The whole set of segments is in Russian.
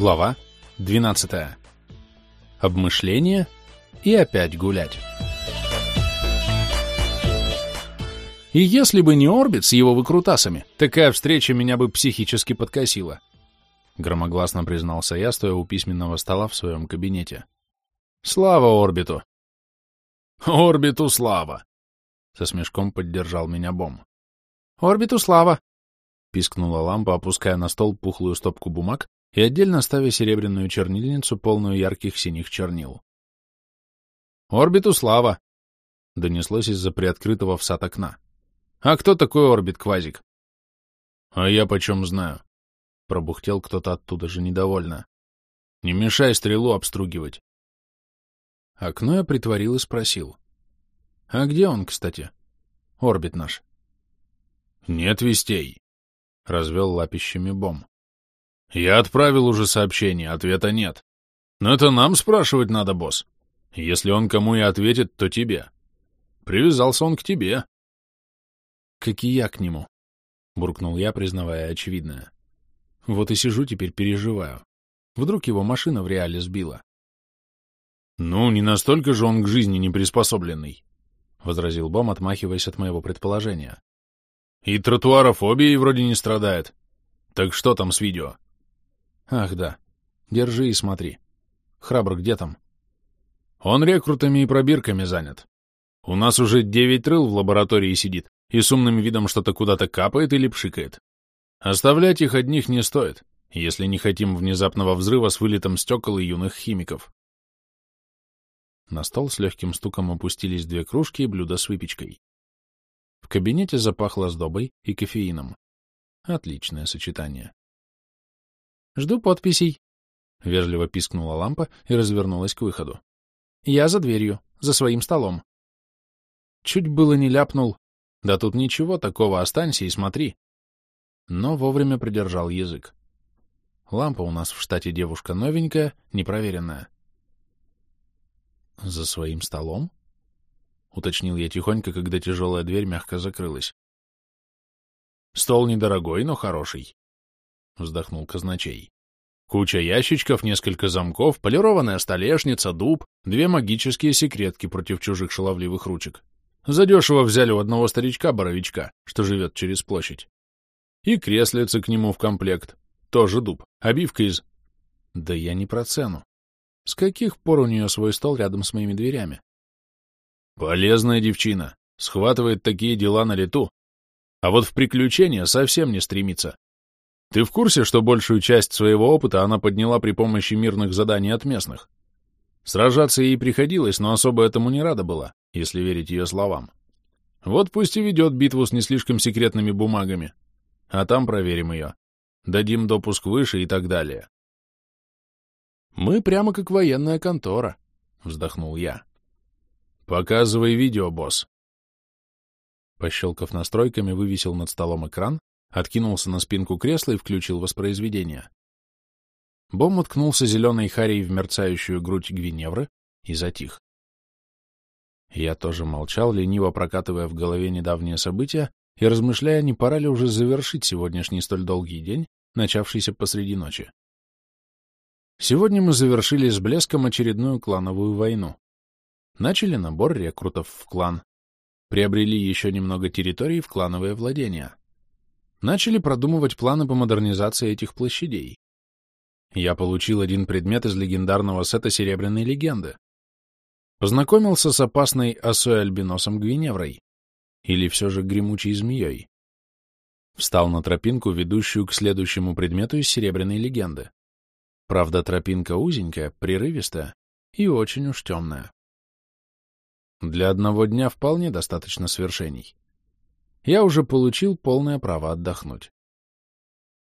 Глава 12. Обмышление и опять гулять. И если бы не Орбит с его выкрутасами, такая встреча меня бы психически подкосила. Громогласно признался я, стоя у письменного стола в своем кабинете. Слава Орбиту! Орбиту слава! Со смешком поддержал меня Бом. Орбиту слава! Пискнула лампа, опуская на стол пухлую стопку бумаг и отдельно ставя серебряную чернильницу, полную ярких синих чернил. «Орбиту слава!» — донеслось из-за приоткрытого в сад окна. «А кто такой Орбит, Квазик?» «А я почем знаю?» — пробухтел кто-то оттуда же недовольно. «Не мешай стрелу обстругивать». Окно я притворил и спросил. «А где он, кстати? Орбит наш?» «Нет вестей», — развел лапищами Бом. «Я отправил уже сообщение, ответа нет. Но это нам спрашивать надо, босс. Если он кому и ответит, то тебе. Привязался он к тебе». «Как и я к нему», — буркнул я, признавая очевидное. «Вот и сижу теперь, переживаю. Вдруг его машина в реале сбила». «Ну, не настолько же он к жизни не приспособленный», — возразил Бом, отмахиваясь от моего предположения. «И тротуарофобией вроде не страдает. Так что там с видео?» «Ах, да. Держи и смотри. Храбр где там?» «Он рекрутами и пробирками занят. У нас уже девять рыл в лаборатории сидит и с умным видом что-то куда-то капает или пшикает. Оставлять их одних не стоит, если не хотим внезапного взрыва с вылетом стекол и юных химиков. На стол с легким стуком опустились две кружки и блюдо с выпечкой. В кабинете запахло сдобой и кофеином. Отличное сочетание. «Жду подписей», — вежливо пискнула лампа и развернулась к выходу. «Я за дверью, за своим столом». Чуть было не ляпнул. «Да тут ничего такого, останься и смотри». Но вовремя придержал язык. Лампа у нас в штате девушка новенькая, непроверенная. «За своим столом?» — уточнил я тихонько, когда тяжелая дверь мягко закрылась. «Стол недорогой, но хороший», — вздохнул казначей. «Куча ящичков, несколько замков, полированная столешница, дуб, две магические секретки против чужих шаловливых ручек. Задешево взяли у одного старичка-боровичка, что живет через площадь. И креслица к нему в комплект, тоже дуб, обивка из... Да я не про цену. С каких пор у нее свой стол рядом с моими дверями? Полезная девчина, схватывает такие дела на лету, а вот в приключения совсем не стремится. Ты в курсе, что большую часть своего опыта она подняла при помощи мирных заданий от местных? Сражаться ей приходилось, но особо этому не рада была, если верить ее словам. Вот пусть и ведет битву с не слишком секретными бумагами, а там проверим ее. Дадим допуск выше и так далее. «Мы прямо как военная контора», — вздохнул я. «Показывай видео, босс». Пощелкав настройками, вывесил над столом экран, откинулся на спинку кресла и включил воспроизведение. Бом уткнулся зеленой харей в мерцающую грудь Гвиневры и затих. Я тоже молчал, лениво прокатывая в голове недавние события и размышляя, не пора ли уже завершить сегодняшний столь долгий день, начавшийся посреди ночи. Сегодня мы завершили с блеском очередную клановую войну. Начали набор рекрутов в клан. Приобрели еще немного территорий в клановое владение. Начали продумывать планы по модернизации этих площадей. Я получил один предмет из легендарного сета Серебряной легенды. Познакомился с опасной осой-альбиносом Гвиневрой. Или все же гремучей змеей. Встал на тропинку, ведущую к следующему предмету из Серебряной легенды. Правда, тропинка узенькая, прерывистая и очень уж темная. Для одного дня вполне достаточно свершений. Я уже получил полное право отдохнуть.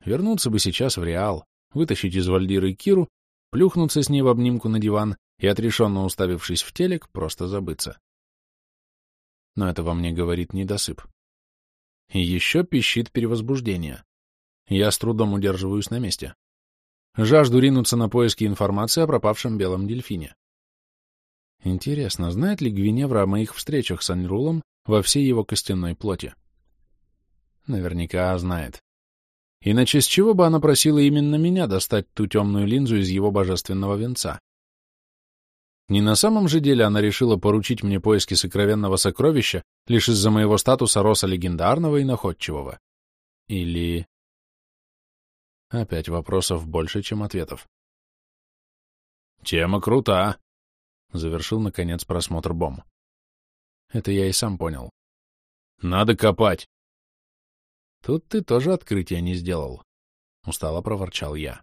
Вернуться бы сейчас в Реал, вытащить из Вальдиры Киру, плюхнуться с ней в обнимку на диван и, отрешенно уставившись в телек, просто забыться. Но это во мне говорит недосып. И еще пищит перевозбуждение. Я с трудом удерживаюсь на месте. Жажду ринуться на поиски информации о пропавшем белом дельфине. Интересно, знает ли Гвиневра о моих встречах с Аньрулом во всей его костяной плоти? Наверняка знает. Иначе с чего бы она просила именно меня достать ту темную линзу из его божественного венца? Не на самом же деле она решила поручить мне поиски сокровенного сокровища лишь из-за моего статуса роса легендарного и находчивого. Или... Опять вопросов больше, чем ответов. «Тема крута!» — завершил, наконец, просмотр бом. Это я и сам понял. «Надо копать!» «Тут ты тоже открытия не сделал», — устало проворчал я.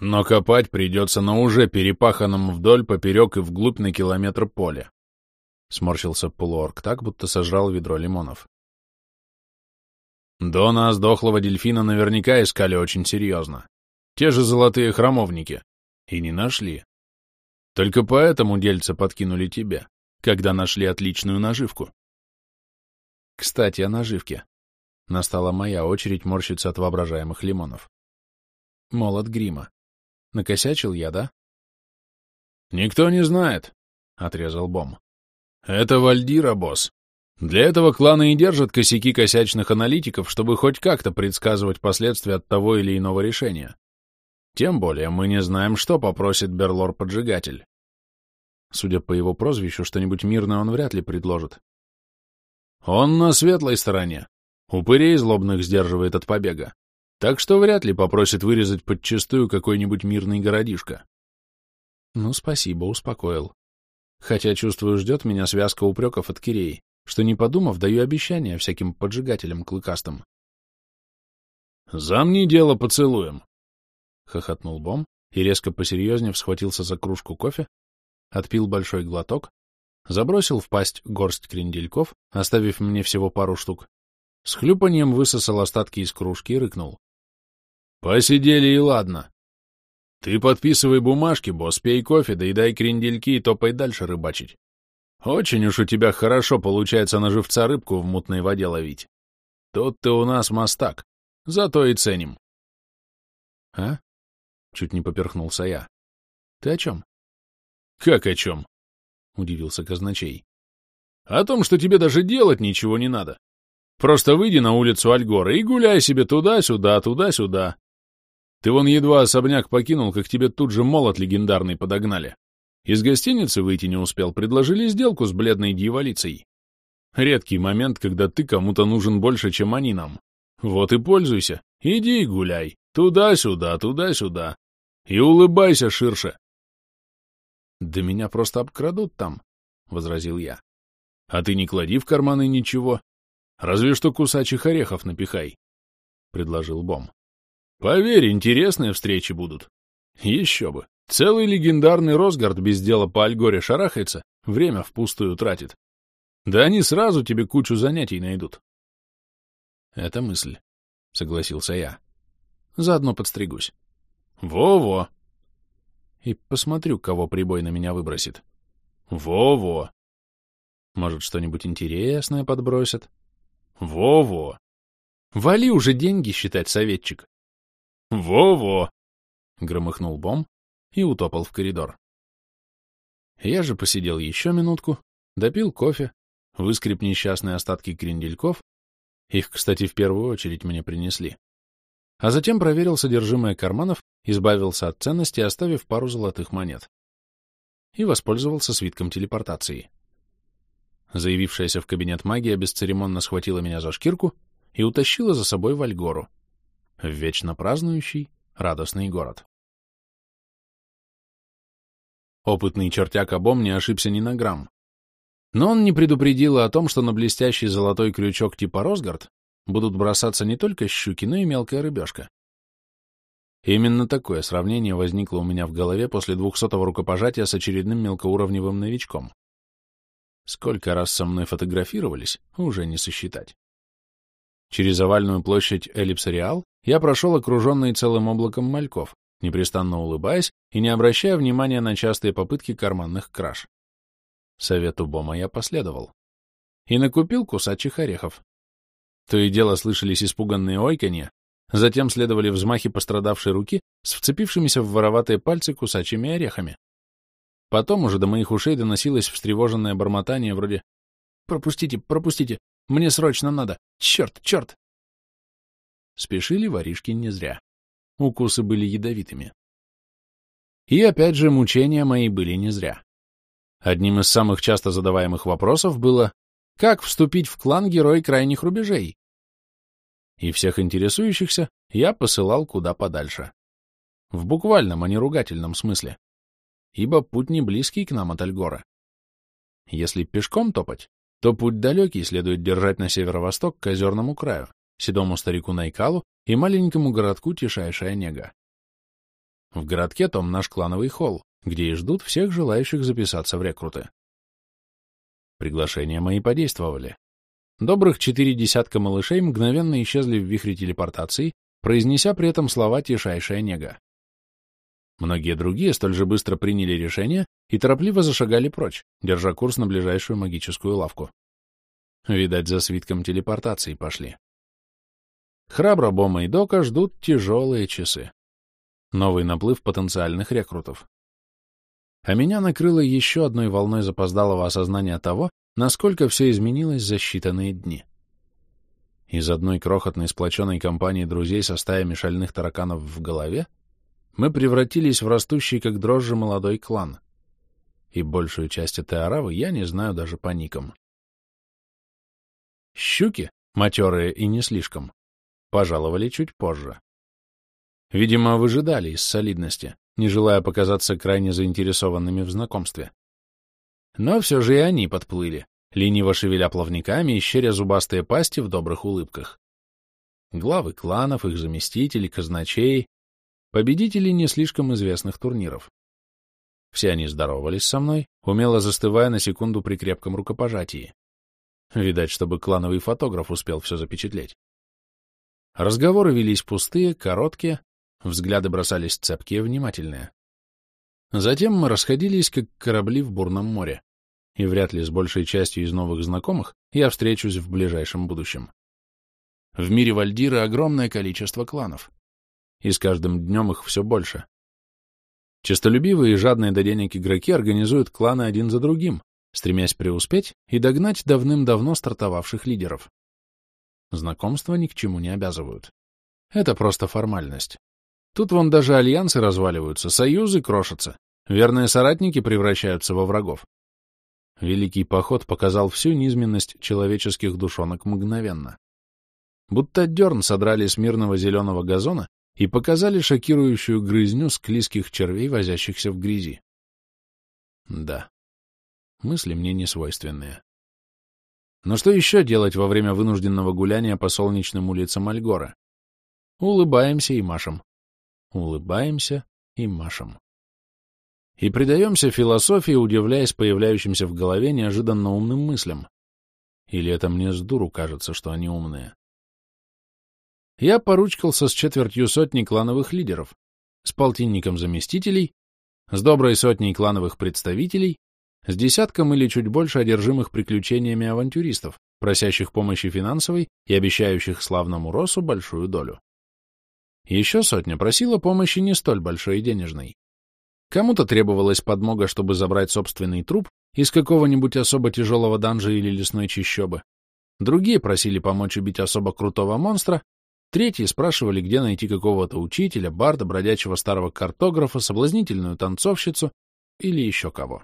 Но копать придется на уже перепаханном вдоль, поперек и вглубь на километр поле. Сморщился полуорг так, будто сожрал ведро лимонов. До нас дохлого дельфина наверняка искали очень серьезно. Те же золотые храмовники. И не нашли. Только поэтому дельца подкинули тебе, когда нашли отличную наживку. Кстати, о наживке. Настала моя очередь морщиться от воображаемых лимонов. Молот грима. Накосячил я, да? Никто не знает, — отрезал Бом. Это Вальдира, босс. Для этого кланы и держат косяки косячных аналитиков, чтобы хоть как-то предсказывать последствия от того или иного решения. Тем более мы не знаем, что попросит Берлор-поджигатель. Судя по его прозвищу, что-нибудь мирное он вряд ли предложит. Он на светлой стороне. Упырей злобных сдерживает от побега так что вряд ли попросит вырезать подчистую какой-нибудь мирный городишко. Ну, спасибо, успокоил. Хотя, чувствую, ждет меня связка упреков от Киреи, что, не подумав, даю обещания всяким поджигателям клыкастым. «Замни дело поцелуем!» — хохотнул Бом и, резко посерьезнее схватился за кружку кофе, отпил большой глоток, забросил в пасть горсть крендельков, оставив мне всего пару штук, с хлюпанием высосал остатки из кружки и рыкнул. Посидели и ладно. Ты подписывай бумажки, босс, пей кофе, доедай крендельки и топай дальше рыбачить. Очень уж у тебя хорошо получается на живца рыбку в мутной воде ловить. Тут ты у нас мастак, зато и ценим. А? Чуть не поперхнулся я. Ты о чем? Как о чем? Удивился казначей. О том, что тебе даже делать ничего не надо. Просто выйди на улицу Альгора и гуляй себе туда-сюда, туда-сюда. Ты вон едва особняк покинул, как тебе тут же молот легендарный подогнали. Из гостиницы выйти не успел, предложили сделку с бледной дьяволицей. Редкий момент, когда ты кому-то нужен больше, чем они нам. Вот и пользуйся. Иди и гуляй. Туда-сюда, туда-сюда. И улыбайся ширше. Да меня просто обкрадут там, — возразил я. А ты не клади в карманы ничего. Разве что кусачих орехов напихай, — предложил Бом. Поверь, интересные встречи будут. Еще бы. Целый легендарный Росгард без дела по Альгоре шарахается, время впустую тратит. Да они сразу тебе кучу занятий найдут. Это мысль, — согласился я. Заодно подстригусь. Во-во. И посмотрю, кого прибой на меня выбросит. Во-во. Может, что-нибудь интересное подбросят. Во-во. Вали уже деньги считать, советчик. «Во-во!» — громыхнул Бом и утопал в коридор. Я же посидел еще минутку, допил кофе, выскреб несчастные остатки крендельков, их, кстати, в первую очередь мне принесли, а затем проверил содержимое карманов, избавился от ценности, оставив пару золотых монет. И воспользовался свитком телепортации. Заявившаяся в кабинет магия бесцеремонно схватила меня за шкирку и утащила за собой в Альгору в вечно празднующий, радостный город. Опытный чертяк обом не ошибся ни на грамм. Но он не предупредил о том, что на блестящий золотой крючок типа Росгард будут бросаться не только щуки, но и мелкая рыбешка. Именно такое сравнение возникло у меня в голове после двухсотого рукопожатия с очередным мелкоуровневым новичком. Сколько раз со мной фотографировались, уже не сосчитать. Через овальную площадь Эллипсориал я прошел окруженный целым облаком мальков, непрестанно улыбаясь и не обращая внимания на частые попытки карманных краж. Совету Бома я последовал. И накупил кусачих орехов. То и дело слышались испуганные ойканья, затем следовали взмахи пострадавшей руки с вцепившимися в вороватые пальцы кусачими орехами. Потом уже до моих ушей доносилось встревоженное бормотание вроде «Пропустите, пропустите, мне срочно надо! Черт, черт!» спешили воришки не зря. Укусы были ядовитыми. И опять же, мучения мои были не зря. Одним из самых часто задаваемых вопросов было «Как вступить в клан Герой Крайних Рубежей?» И всех интересующихся я посылал куда подальше. В буквальном, а не ругательном смысле. Ибо путь не близкий к нам от Альгора. Если пешком топать, то путь далекий следует держать на северо-восток к озерному краю, седому старику Найкалу и маленькому городку Тишайшая Нега. В городке том наш клановый холл, где и ждут всех желающих записаться в рекруты. Приглашения мои подействовали. Добрых четыре десятка малышей мгновенно исчезли в вихре телепортации, произнеся при этом слова «тишайшая нега». Многие другие столь же быстро приняли решение и торопливо зашагали прочь, держа курс на ближайшую магическую лавку. Видать, за свитком телепортации пошли. Храбро Бома и Дока ждут тяжелые часы. Новый наплыв потенциальных рекрутов. А меня накрыло еще одной волной запоздалого осознания того, насколько все изменилось за считанные дни. Из одной крохотной сплоченной компании друзей со стаями шальных тараканов в голове мы превратились в растущий как дрожжи молодой клан. И большую часть этой аравы я не знаю даже по никам. Щуки, матерые и не слишком, пожаловали чуть позже. Видимо, выжидали из солидности, не желая показаться крайне заинтересованными в знакомстве. Но все же и они подплыли, лениво шевеля плавниками и щеря зубастые пасти в добрых улыбках. Главы кланов, их заместители, казначей, победители не слишком известных турниров. Все они здоровались со мной, умело застывая на секунду при крепком рукопожатии. Видать, чтобы клановый фотограф успел все запечатлеть. Разговоры велись пустые, короткие, взгляды бросались цепкие, внимательные. Затем мы расходились, как корабли в бурном море, и вряд ли с большей частью из новых знакомых я встречусь в ближайшем будущем. В мире Вальдира огромное количество кланов, и с каждым днем их все больше. Честолюбивые и жадные до денег игроки организуют кланы один за другим, стремясь преуспеть и догнать давным-давно стартовавших лидеров. Знакомства ни к чему не обязывают. Это просто формальность. Тут вон даже альянсы разваливаются, союзы крошатся, верные соратники превращаются во врагов. Великий поход показал всю низменность человеческих душонок мгновенно. Будто дерн содрали с мирного зеленого газона и показали шокирующую грызню склизких червей, возящихся в грязи. Да, мысли мне не свойственные. Но что еще делать во время вынужденного гуляния по солнечным улицам Альгора? Улыбаемся и машем. Улыбаемся и машем. И предаемся философии, удивляясь появляющимся в голове неожиданно умным мыслям. Или это мне с дуру кажется, что они умные? Я поручкался с четвертью сотни клановых лидеров, с полтинником заместителей, с доброй сотней клановых представителей, с десятком или чуть больше одержимых приключениями авантюристов, просящих помощи финансовой и обещающих славному Росу большую долю. Еще сотня просила помощи не столь большой и денежной. Кому-то требовалась подмога, чтобы забрать собственный труп из какого-нибудь особо тяжелого данжа или лесной чащобы. Другие просили помочь убить особо крутого монстра, третьи спрашивали, где найти какого-то учителя, барда, бродячего старого картографа, соблазнительную танцовщицу или еще кого.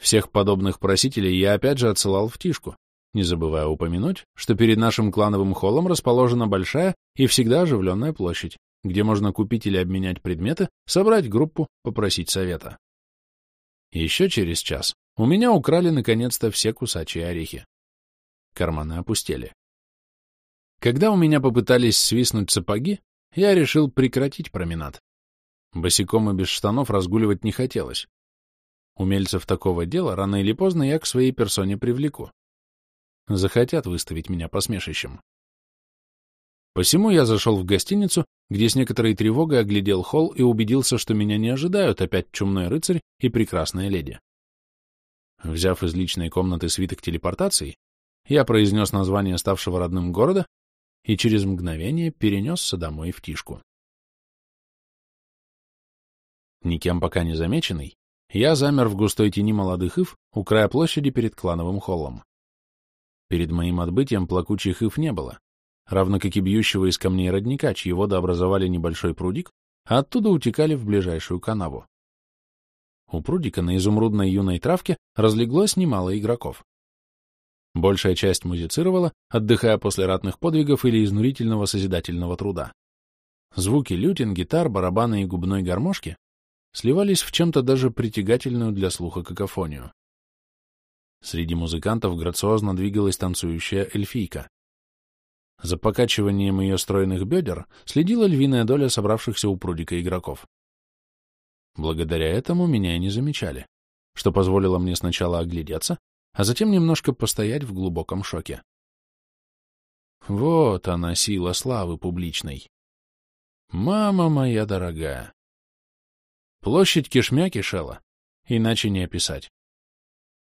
Всех подобных просителей я опять же отсылал в Тишку, не забывая упомянуть, что перед нашим клановым холлом расположена большая и всегда оживленная площадь, где можно купить или обменять предметы, собрать группу, попросить совета. Еще через час у меня украли наконец-то все кусачие орехи. Карманы опустели. Когда у меня попытались свистнуть сапоги, я решил прекратить променад. Босиком и без штанов разгуливать не хотелось. Умельцев такого дела рано или поздно я к своей персоне привлеку. Захотят выставить меня посмешищем. Посему я зашел в гостиницу, где с некоторой тревогой оглядел холл и убедился, что меня не ожидают опять чумной рыцарь и прекрасная леди. Взяв из личной комнаты свиток телепортации, я произнес название ставшего родным города и через мгновение перенесся домой в Тишку. Никем пока не замеченный, я замер в густой тени молодых ив у края площади перед клановым холлом. Перед моим отбытием плакучих ив не было, равно как и бьющего из камней родника, чьи воды образовали небольшой прудик, а оттуда утекали в ближайшую канаву. У прудика на изумрудной юной травке разлеглось немало игроков. Большая часть музицировала, отдыхая после ратных подвигов или изнурительного созидательного труда. Звуки лютин, гитар, барабаны и губной гармошки сливались в чем-то даже притягательную для слуха какофонию. Среди музыкантов грациозно двигалась танцующая эльфийка. За покачиванием ее стройных бедер следила львиная доля собравшихся у прудика игроков. Благодаря этому меня и не замечали, что позволило мне сначала оглядеться, а затем немножко постоять в глубоком шоке. Вот она, сила славы публичной. Мама моя дорогая! Площадь кишмя кишела, иначе не описать.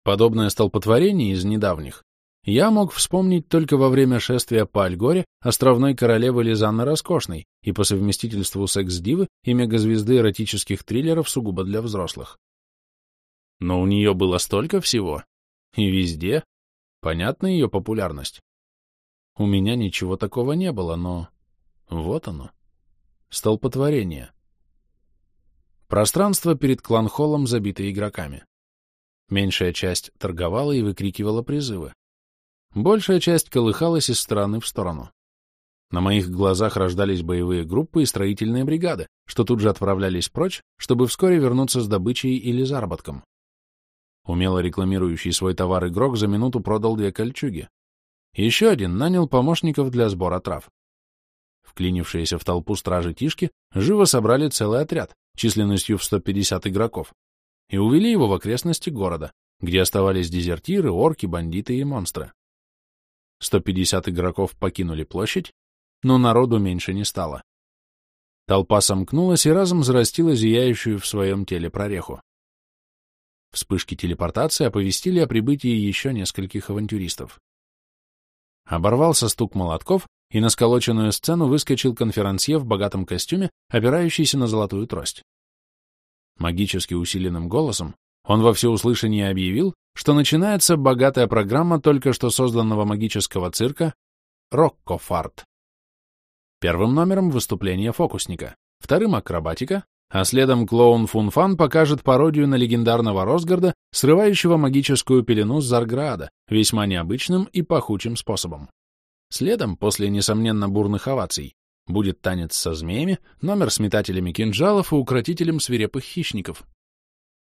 Подобное столпотворение из недавних я мог вспомнить только во время шествия по Альгоре островной королевы Лизанны Роскошной и по совместительству секс-дивы и мегазвезды эротических триллеров сугубо для взрослых. Но у нее было столько всего, и везде. Понятна ее популярность. У меня ничего такого не было, но... Вот оно. Столпотворение. Пространство перед кланхоллом забито игроками. Меньшая часть торговала и выкрикивала призывы. Большая часть колыхалась из стороны в сторону. На моих глазах рождались боевые группы и строительные бригады, что тут же отправлялись прочь, чтобы вскоре вернуться с добычей или заработком. Умело рекламирующий свой товар игрок за минуту продал две кольчуги. Еще один нанял помощников для сбора трав. Вклинившиеся в толпу стражи Тишки живо собрали целый отряд, численностью в 150 игроков, и увели его в окрестности города, где оставались дезертиры, орки, бандиты и монстры. 150 игроков покинули площадь, но народу меньше не стало. Толпа сомкнулась и разом зарастила зияющую в своем теле прореху. Вспышки телепортации оповестили о прибытии еще нескольких авантюристов. Оборвался стук молотков, и на сколоченную сцену выскочил конферансье в богатом костюме, опирающийся на золотую трость. Магически усиленным голосом он во всеуслышание объявил, что начинается богатая программа только что созданного магического цирка «Роккофарт». Первым номером выступление фокусника, вторым — акробатика, а следом клоун Фунфан покажет пародию на легендарного Росгарда, срывающего магическую пелену с Зарграда, весьма необычным и пахучим способом. Следом, после несомненно бурных оваций, будет танец со змеями, номер с метателями кинжалов и укротителем свирепых хищников.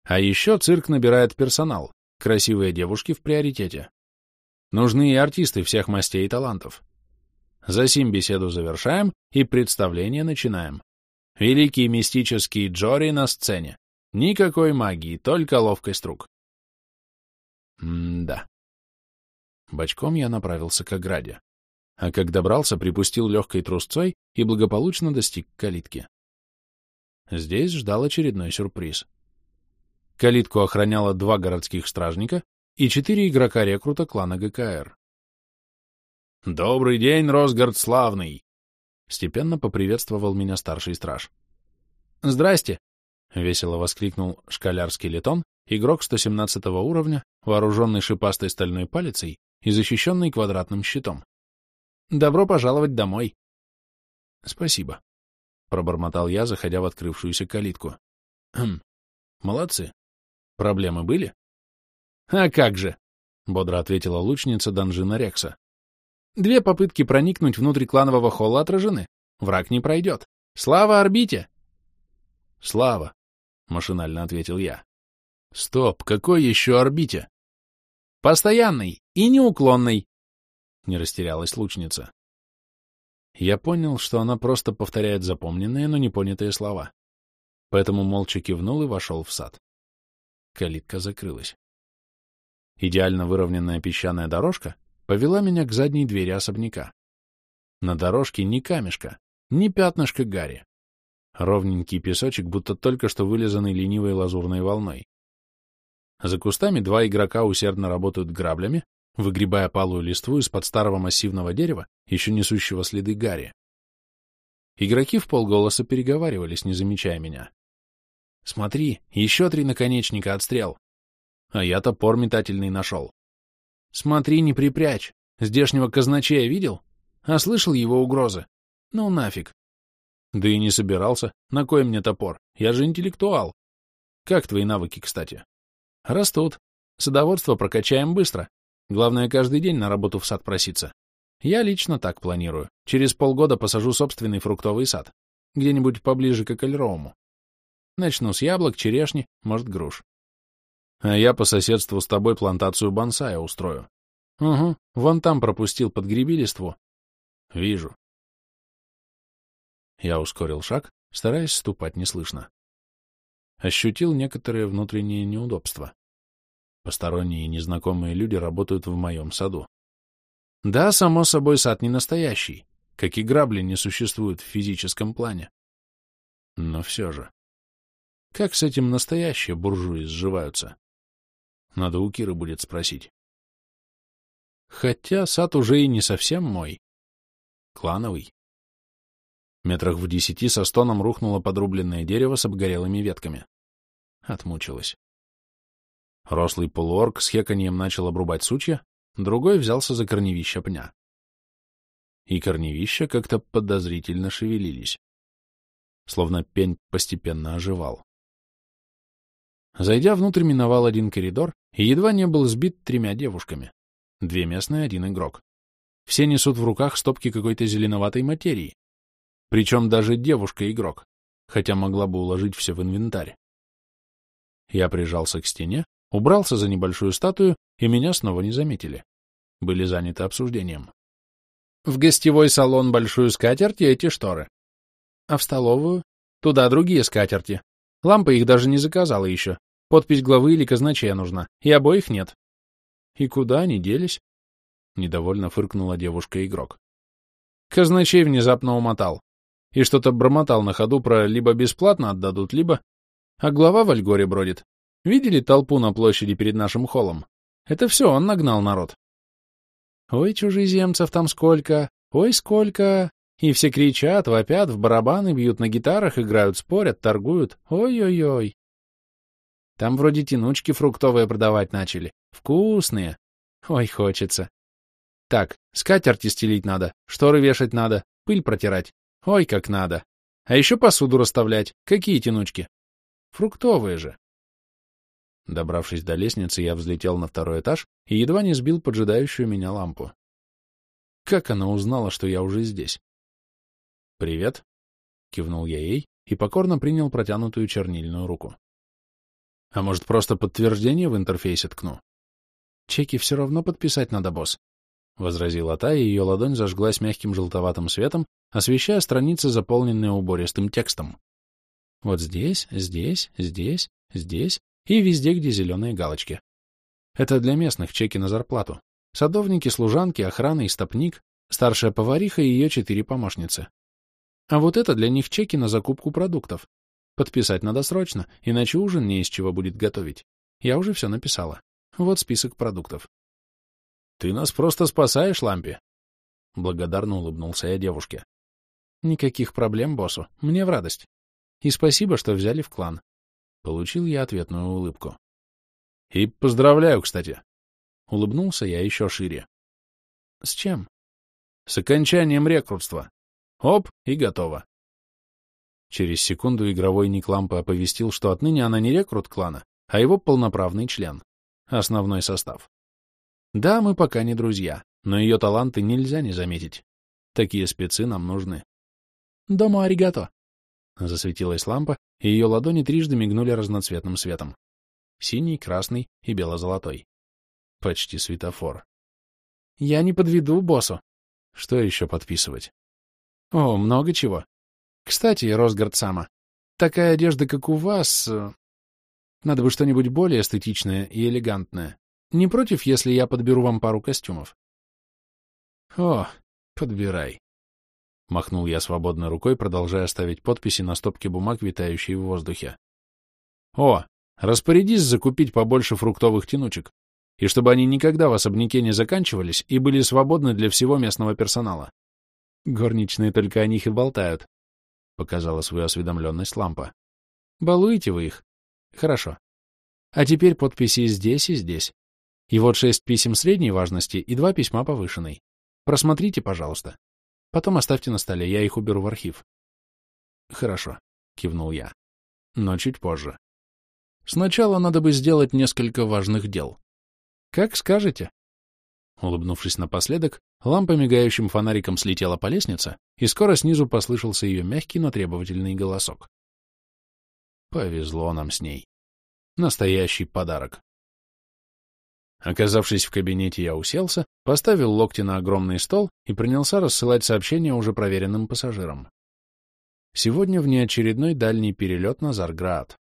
А еще цирк набирает персонал, красивые девушки в приоритете. Нужны и артисты всех мастей и талантов. За сим беседу завершаем и представление начинаем. Великий мистический Джори на сцене. Никакой магии, только ловкость рук. М-да. Бочком я направился к ограде. А как добрался, припустил легкой трусцой и благополучно достиг калитки. Здесь ждал очередной сюрприз. Калитку охраняло два городских стражника и четыре игрока-рекрута клана ГКР. «Добрый день, Росгард Славный!» Степенно поприветствовал меня старший страж. «Здрасте!» — весело воскликнул шкалярский летон, игрок 117 уровня, вооруженный шипастой стальной палицей и защищенный квадратным щитом. «Добро пожаловать домой!» «Спасибо», — пробормотал я, заходя в открывшуюся калитку. «Хм, молодцы. Проблемы были?» «А как же!» — бодро ответила лучница Данжина Рекса. Две попытки проникнуть внутрь кланового холла отражены. Враг не пройдет. Слава орбите! Слава, машинально ответил я. Стоп, какой еще орбите? Постоянный и неуклонный. Не растерялась лучница. Я понял, что она просто повторяет запомненные, но непонятые слова. Поэтому молча кивнул и вошел в сад. Калитка закрылась. Идеально выровненная песчаная дорожка повела меня к задней двери особняка. На дорожке ни камешка, ни пятнышка гари. Ровненький песочек, будто только что вылизанный ленивой лазурной волной. За кустами два игрока усердно работают граблями, выгребая палую листву из-под старого массивного дерева, еще несущего следы гари. Игроки в полголоса переговаривались, не замечая меня. «Смотри, еще три наконечника отстрел!» А я топор метательный нашел. Смотри, не припрячь. Здешнего казначея видел? а слышал его угрозы. Ну нафиг. Да и не собирался. На кой мне топор? Я же интеллектуал. Как твои навыки, кстати? Растут. Садоводство прокачаем быстро. Главное, каждый день на работу в сад проситься. Я лично так планирую. Через полгода посажу собственный фруктовый сад. Где-нибудь поближе к Экальроуму. Начну с яблок, черешни, может, груш. А я по соседству с тобой плантацию бонсая устрою. Угу, вон там пропустил, подгреби листву. Вижу. Я ускорил шаг, стараясь ступать неслышно. Ощутил некоторые внутренние неудобства. Посторонние и незнакомые люди работают в моем саду. Да, само собой, сад не настоящий, как и грабли не существуют в физическом плане. Но все же. Как с этим настоящие буржуи сживаются? Надо у Киры будет спросить. Хотя сад уже и не совсем мой. Клановый. Метрах в десяти со стоном рухнуло подрубленное дерево с обгорелыми ветками. Отмучилась. Рослый полуорг с хеканьем начал обрубать сучья, другой взялся за корневища пня. И корневища как-то подозрительно шевелились. Словно пень постепенно оживал. Зайдя внутрь, миновал один коридор и едва не был сбит тремя девушками. Две местные, один игрок. Все несут в руках стопки какой-то зеленоватой материи. Причем даже девушка-игрок, хотя могла бы уложить все в инвентарь. Я прижался к стене, убрался за небольшую статую, и меня снова не заметили. Были заняты обсуждением. В гостевой салон большую скатерть и эти шторы. А в столовую? Туда другие скатерти. Лампа их даже не заказала еще. Подпись главы или казначея нужна, и обоих нет. И куда они делись? Недовольно фыркнула девушка-игрок. Казначей внезапно умотал. И что-то бормотал на ходу про либо бесплатно отдадут, либо... А глава в Альгоре бродит. Видели толпу на площади перед нашим холлом? Это все он нагнал народ. Ой, чужеземцев там сколько, ой, сколько. И все кричат, вопят, в барабаны бьют, на гитарах играют, спорят, торгуют. Ой-ой-ой. Там вроде тянучки фруктовые продавать начали. Вкусные. Ой, хочется. Так, скатерти стелить надо, шторы вешать надо, пыль протирать. Ой, как надо. А еще посуду расставлять. Какие тянучки? Фруктовые же. Добравшись до лестницы, я взлетел на второй этаж и едва не сбил поджидающую меня лампу. Как она узнала, что я уже здесь? «Привет», — кивнул я ей и покорно принял протянутую чернильную руку. А может, просто подтверждение в интерфейсе ткну? Чеки все равно подписать надо, босс. — возразила та, и ее ладонь зажглась мягким желтоватым светом, освещая страницы, заполненные убористым текстом. Вот здесь, здесь, здесь, здесь и везде, где зеленые галочки. Это для местных чеки на зарплату. Садовники, служанки, охрана и стопник, старшая повариха и ее четыре помощницы. А вот это для них чеки на закупку продуктов. Подписать надо срочно, иначе ужин не из чего будет готовить. Я уже все написала. Вот список продуктов. Ты нас просто спасаешь, Лампи. Благодарно улыбнулся я девушке. Никаких проблем, боссу. Мне в радость. И спасибо, что взяли в клан. Получил я ответную улыбку. И поздравляю, кстати. Улыбнулся я еще шире. С чем? С окончанием рекрутства. Оп, и готово. Через секунду игровой ник лампы оповестил, что отныне она не рекрут клана, а его полноправный член. Основной состав. Да, мы пока не друзья, но ее таланты нельзя не заметить. Такие спецы нам нужны. «Домо аригато!» Засветилась лампа, и ее ладони трижды мигнули разноцветным светом. Синий, красный и бело-золотой. Почти светофор. «Я не подведу боссу». Что еще подписывать? О, много чего. Кстати, Росгард Сама, такая одежда, как у вас... Э, надо бы что-нибудь более эстетичное и элегантное. Не против, если я подберу вам пару костюмов? О, подбирай. Махнул я свободной рукой, продолжая ставить подписи на стопке бумаг, витающие в воздухе. О, распорядись закупить побольше фруктовых тянучек, и чтобы они никогда в особняке не заканчивались и были свободны для всего местного персонала. Горничные только о них и болтают. — показала свою осведомленность лампа. «Балуете вы их? Хорошо. А теперь подписи здесь и здесь. И вот шесть писем средней важности и два письма повышенной. Просмотрите, пожалуйста. Потом оставьте на столе, я их уберу в архив. Хорошо, кивнул я. Но чуть позже. Сначала надо бы сделать несколько важных дел. Как скажете. Улыбнувшись напоследок, лампа мигающим фонариком слетела по лестнице, и скоро снизу послышался ее мягкий, но требовательный голосок. Повезло нам с ней. Настоящий подарок. Оказавшись в кабинете, я уселся, поставил локти на огромный стол и принялся рассылать сообщения уже проверенным пассажирам. Сегодня внеочередной дальний перелет на Зарград.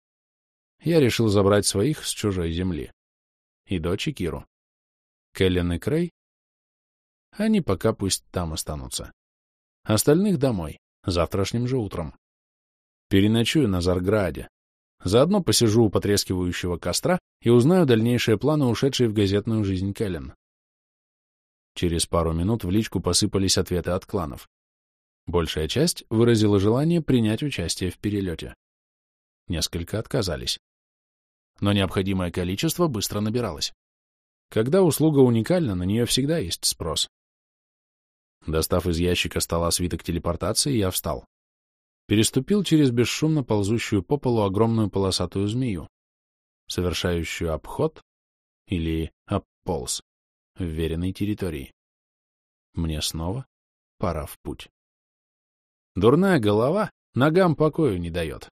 Я решил забрать своих с чужой земли. И дочь, и Киру. Кэлен и Крей? Они пока пусть там останутся. Остальных домой, завтрашним же утром. Переночую на Зарграде, Заодно посижу у потрескивающего костра и узнаю дальнейшие планы ушедшей в газетную жизнь Кэлен. Через пару минут в личку посыпались ответы от кланов. Большая часть выразила желание принять участие в перелете. Несколько отказались. Но необходимое количество быстро набиралось. Когда услуга уникальна, на нее всегда есть спрос. Достав из ящика стола свиток телепортации, я встал переступил через бесшумно ползущую по полу огромную полосатую змею, совершающую обход или обполз веренной территории. Мне снова пора в путь. Дурная голова ногам покою не дает.